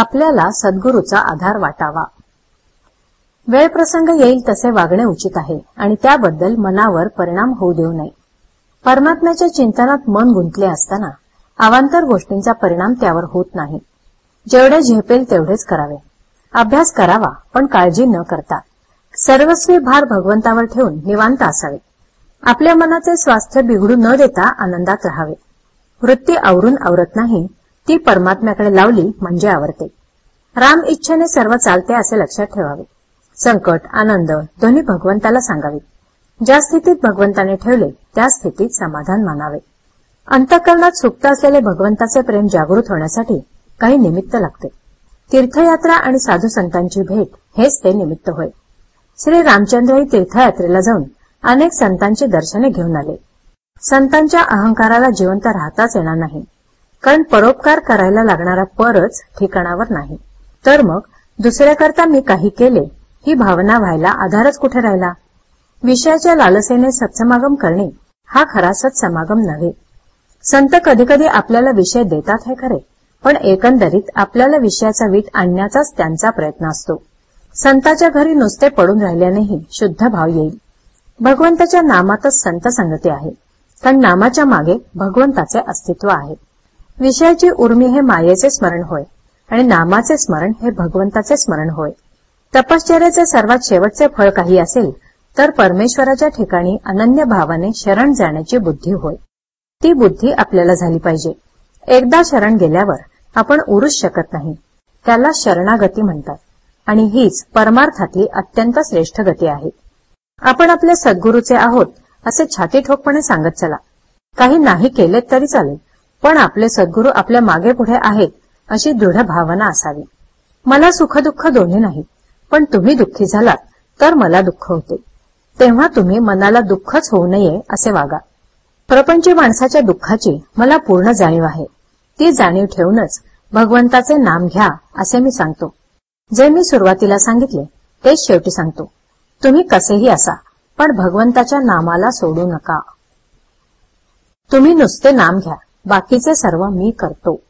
आपल्याला सद्गुरूचा आधार वाटावा. वेळ प्रसंग येईल तसे वागणे उचित आहे आणि त्याबद्दल मनावर परिणाम होऊ देऊ नये. परमात्म्याच्या चिंतनात मन गुंतले असताना अवांतर गोष्टींचा परिणाम त्यावर होत नाही. जेवढे झेपेल तेवढेच करावे. अभ्यास करावा पण काळजी न करता. सर्वस्वी भार भगवंतावर ठेवून निवांत असावे. आपल्या मनाचे स्वास्थ्य बिघडू न देता आनंदात राहावे. वृत्ती आवरून आवरत नाही ती परमात्म्याकडे लावली म्हणजे आवडते राम इच्छेने सर्व चालते असे लक्षात ठेवावे. संकट आनंद दोन्ही भगवंताला सांगावे. ज्या स्थितीत भगवंताने ठेवले त्या स्थितीत समाधान मानावे. अंतकरणात सुप्त असलेले भगवंताचे प्रेम जागृत होण्यासाठी काही निमित्त लागते. तीर्थयात्रा आणि साधू संतांची भेट हेच ते निमित्त होय. श्री रामचंद्रही तीर्थयात्रेला जाऊन अनेक संतांची दर्शने घेऊन आले. संतांच्या अहंकाराला जिवंत राहताच येणार नाही. कारण परोपकार करायला लागणारा परच ठिकाणावर नाही. तर मग दुसऱ्याकरता मी काही केले ही भावना व्हायला आधारच कुठे राहिला? विषयाच्या लालसेने सत्समागम करणे हा खरा सत्समागम नव्हे. संत कधीकधी आपल्याला विषय देतात हे खरे पण एकंदरीत आपल्याला विषयाचा वीट आणण्याचाच त्यांचा प्रयत्न असतो. संताच्या घरी नुसते पडून राहिल्यानेही शुद्ध भाव येईल. भगवंताच्या नामातच संत संगती आहे कारण नामाच्या मागे भगवंताचे अस्तित्व आहे. विषयाची उर्मी हे मायेचे स्मरण होय आणि नामाचे स्मरण हे भगवंताचे स्मरण होय. तपश्चर्याचे सर्वात शेवटचे फळ काही असेल तर परमेश्वराच्या ठिकाणी अनन्य भावाने शरण जाण्याची बुद्धी होय. ती बुद्धी आपल्याला झाली पाहिजे. एकदा शरण गेल्यावर आपण उरूच शकत नाही. त्याला शरणागती म्हणतात आणि हीच परमार्थातली अत्यंत श्रेष्ठ गती आहे. आपण आपल्या सद्गुरूचे आहोत असे छाती ठोकपणे सांगत चला. काही नाही केले तरी चालेल. पण आपले सद्गुरू आपल्या मागे पुढे आहेत अशी दृढ भावना असावी. मला सुखदुःख दोन्ही नाही पण तुम्ही दुःखी झालात तर मला दुःख होते. तेव्हा तुम्ही मनाला दुःखच होऊ नये असे वागा. प्रपंची माणसाच्या दुःखाची मला पूर्ण जाणीव आहे. ती जाणीव ठेवूनच भगवंताचे नाम घ्या असे मी सांगतो. जे मी सुरुवातीला सांगितले तेच शेवटी सांगतो. तुम्ही कसेही असा पण भगवंताच्या नामाला सोडू नका. तुम्ही नुसते नाम घ्या. बाकीचे सर्व मी करतो.